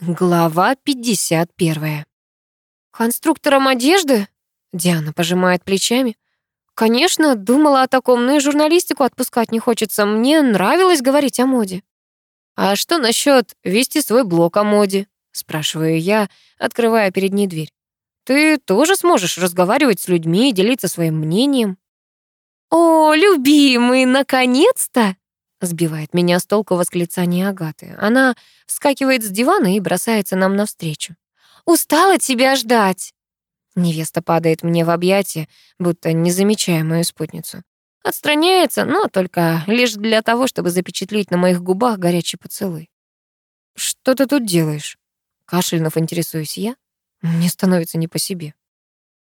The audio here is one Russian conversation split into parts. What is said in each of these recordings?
Глава 51. «Конструктором одежды?» Диана пожимает плечами. «Конечно, думала о таком, но и журналистику отпускать не хочется. Мне нравилось говорить о моде». «А что насчет вести свой блог о моде?» Спрашиваю я, открывая перед ней дверь. «Ты тоже сможешь разговаривать с людьми и делиться своим мнением». «О, любимый, наконец-то!» Сбивает меня с толку восклицание Агаты. Она вскакивает с дивана и бросается нам навстречу. «Устала тебя ждать!» Невеста падает мне в объятия, будто не мою спутницу. Отстраняется, но только лишь для того, чтобы запечатлеть на моих губах горячий поцелуй. «Что ты тут делаешь?» Кашлянув интересуюсь я. Мне становится не по себе.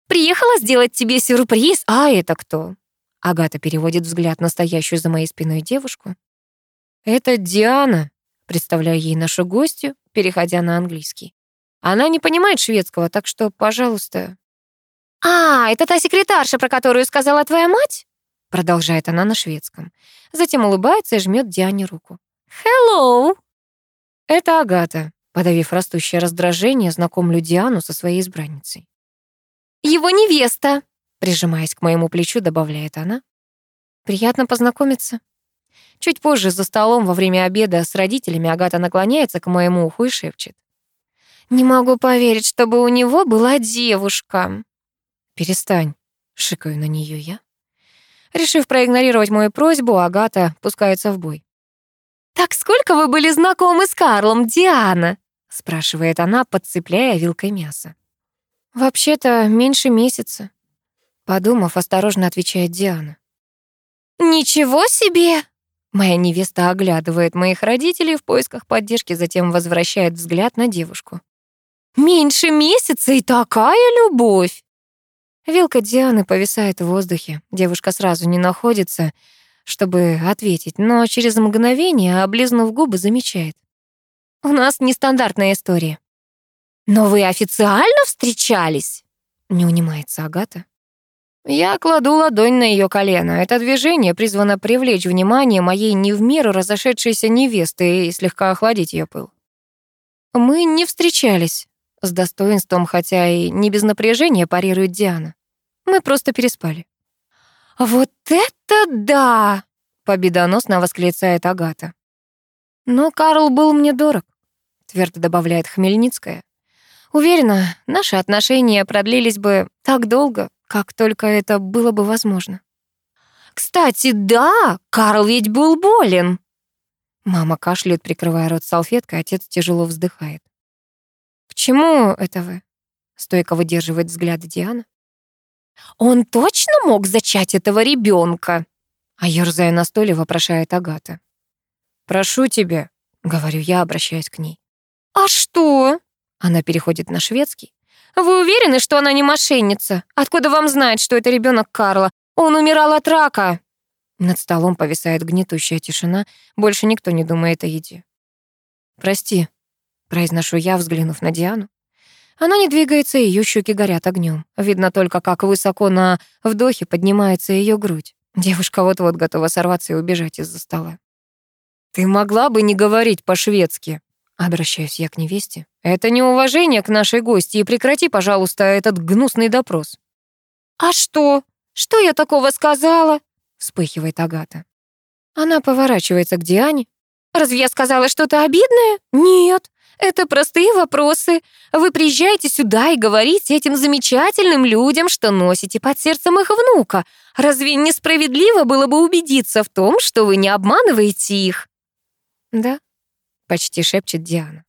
«Приехала сделать тебе сюрприз, а это кто?» Агата переводит взгляд на стоящую за моей спиной девушку. «Это Диана», представляю ей нашу гостью, переходя на английский. Она не понимает шведского, так что, пожалуйста... «А, это та секретарша, про которую сказала твоя мать?» Продолжает она на шведском. Затем улыбается и жмет Диане руку. «Hello!» Это Агата. Подавив растущее раздражение, знакомлю Диану со своей избранницей. «Его невеста!» Прижимаясь к моему плечу, добавляет она. «Приятно познакомиться». Чуть позже за столом во время обеда с родителями Агата наклоняется к моему уху и шепчет. «Не могу поверить, чтобы у него была девушка». «Перестань», — шикаю на нее я. Решив проигнорировать мою просьбу, Агата пускается в бой. «Так сколько вы были знакомы с Карлом, Диана?» — спрашивает она, подцепляя вилкой мясо. «Вообще-то меньше месяца», Подумав, осторожно отвечает Диана. «Ничего себе!» Моя невеста оглядывает моих родителей в поисках поддержки, затем возвращает взгляд на девушку. «Меньше месяца и такая любовь!» Вилка Дианы повисает в воздухе. Девушка сразу не находится, чтобы ответить, но через мгновение, облизнув губы, замечает. «У нас нестандартная история». «Но вы официально встречались?» Не унимается Агата. Я кладу ладонь на ее колено. Это движение призвано привлечь внимание моей не в меру разошедшейся невесты и слегка охладить ее пыл. Мы не встречались. С достоинством, хотя и не без напряжения, парирует Диана. Мы просто переспали. «Вот это да!» — победоносно восклицает Агата. «Но Карл был мне дорог», — твердо добавляет Хмельницкая. «Уверена, наши отношения продлились бы так долго, как только это было бы возможно. «Кстати, да, Карл ведь был болен!» Мама кашляет, прикрывая рот салфеткой, отец тяжело вздыхает. «К чему это вы?» Стойко выдерживает взгляд Диана. «Он точно мог зачать этого ребенка? А ерзая на столе, вопрошает Агата. «Прошу тебя», — говорю я, обращаясь к ней. «А что?» Она переходит на шведский. Вы уверены, что она не мошенница? Откуда вам знать, что это ребенок Карла? Он умирал от рака. Над столом повисает гнетущая тишина. Больше никто не думает о еде. «Прости», — произношу я, взглянув на Диану. Она не двигается, ее щеки горят огнем. Видно только, как высоко на вдохе поднимается ее грудь. Девушка вот-вот готова сорваться и убежать из-за стола. «Ты могла бы не говорить по-шведски», Обращаюсь я к невесте. Это неуважение к нашей гости, и прекрати, пожалуйста, этот гнусный допрос. А что? Что я такого сказала? Вспыхивает Агата. Она поворачивается к Диане. Разве я сказала что-то обидное? Нет. Это простые вопросы. Вы приезжаете сюда и говорите этим замечательным людям, что носите под сердцем их внука. Разве несправедливо было бы убедиться в том, что вы не обманываете их? Да, почти шепчет Диана.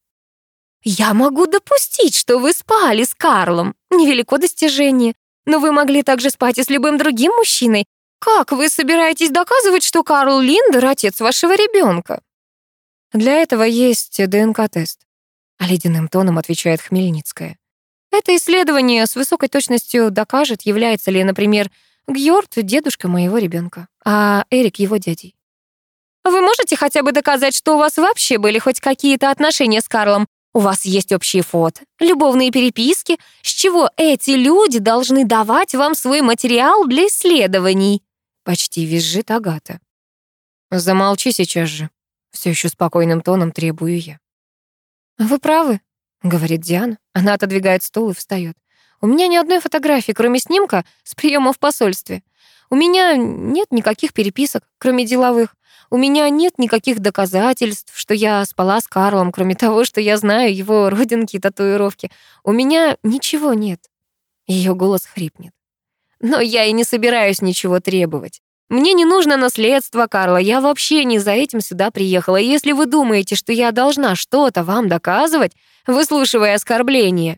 «Я могу допустить, что вы спали с Карлом. Невелико достижение. Но вы могли также спать и с любым другим мужчиной. Как вы собираетесь доказывать, что Карл Линдер — отец вашего ребенка? Для этого есть ДНК-тест. А ледяным тоном отвечает Хмельницкая. Это исследование с высокой точностью докажет, является ли, например, Гьорд дедушка моего ребенка, а Эрик его дядей. Вы можете хотя бы доказать, что у вас вообще были хоть какие-то отношения с Карлом? У вас есть общие фото, любовные переписки. С чего эти люди должны давать вам свой материал для исследований?» Почти визжит Агата. «Замолчи сейчас же», — все еще спокойным тоном требую я. «Вы правы», — говорит Диана. Она отодвигает стул и встает. «У меня ни одной фотографии, кроме снимка с приема в посольстве. У меня нет никаких переписок, кроме деловых. У меня нет никаких доказательств, что я спала с Карлом, кроме того, что я знаю его родинки и татуировки. У меня ничего нет». Ее голос хрипнет. «Но я и не собираюсь ничего требовать. Мне не нужно наследство Карла, я вообще не за этим сюда приехала. если вы думаете, что я должна что-то вам доказывать, выслушивая оскорбления...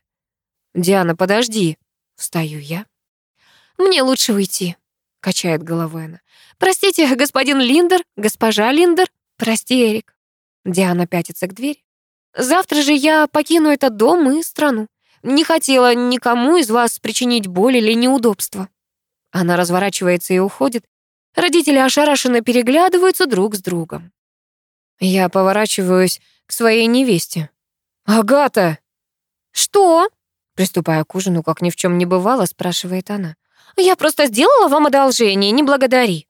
Диана, подожди. Встаю я. Мне лучше уйти, качает головой она. Простите, господин Линдер, госпожа Линдер. Прости, Эрик. Диана пятится к двери. Завтра же я покину этот дом и страну. Не хотела никому из вас причинить боль или неудобства. Она разворачивается и уходит, Родители ошарашенно переглядываются друг с другом. Я поворачиваюсь к своей невесте. «Агата!» «Что?» Приступая к ужину, как ни в чем не бывало, спрашивает она. «Я просто сделала вам одолжение, не благодари».